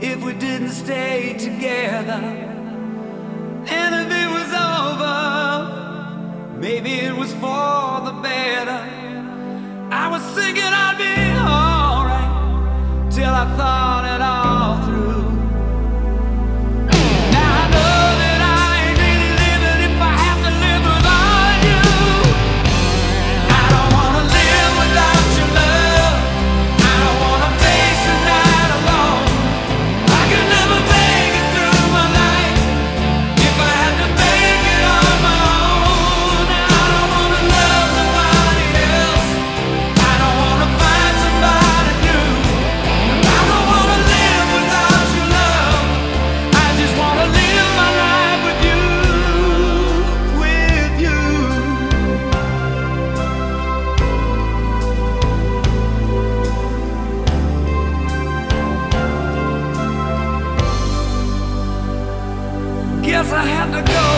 if we didn't stay together. And if it was over, maybe it was for the better. I was thinking I'd be alright till I thought it all. had to go.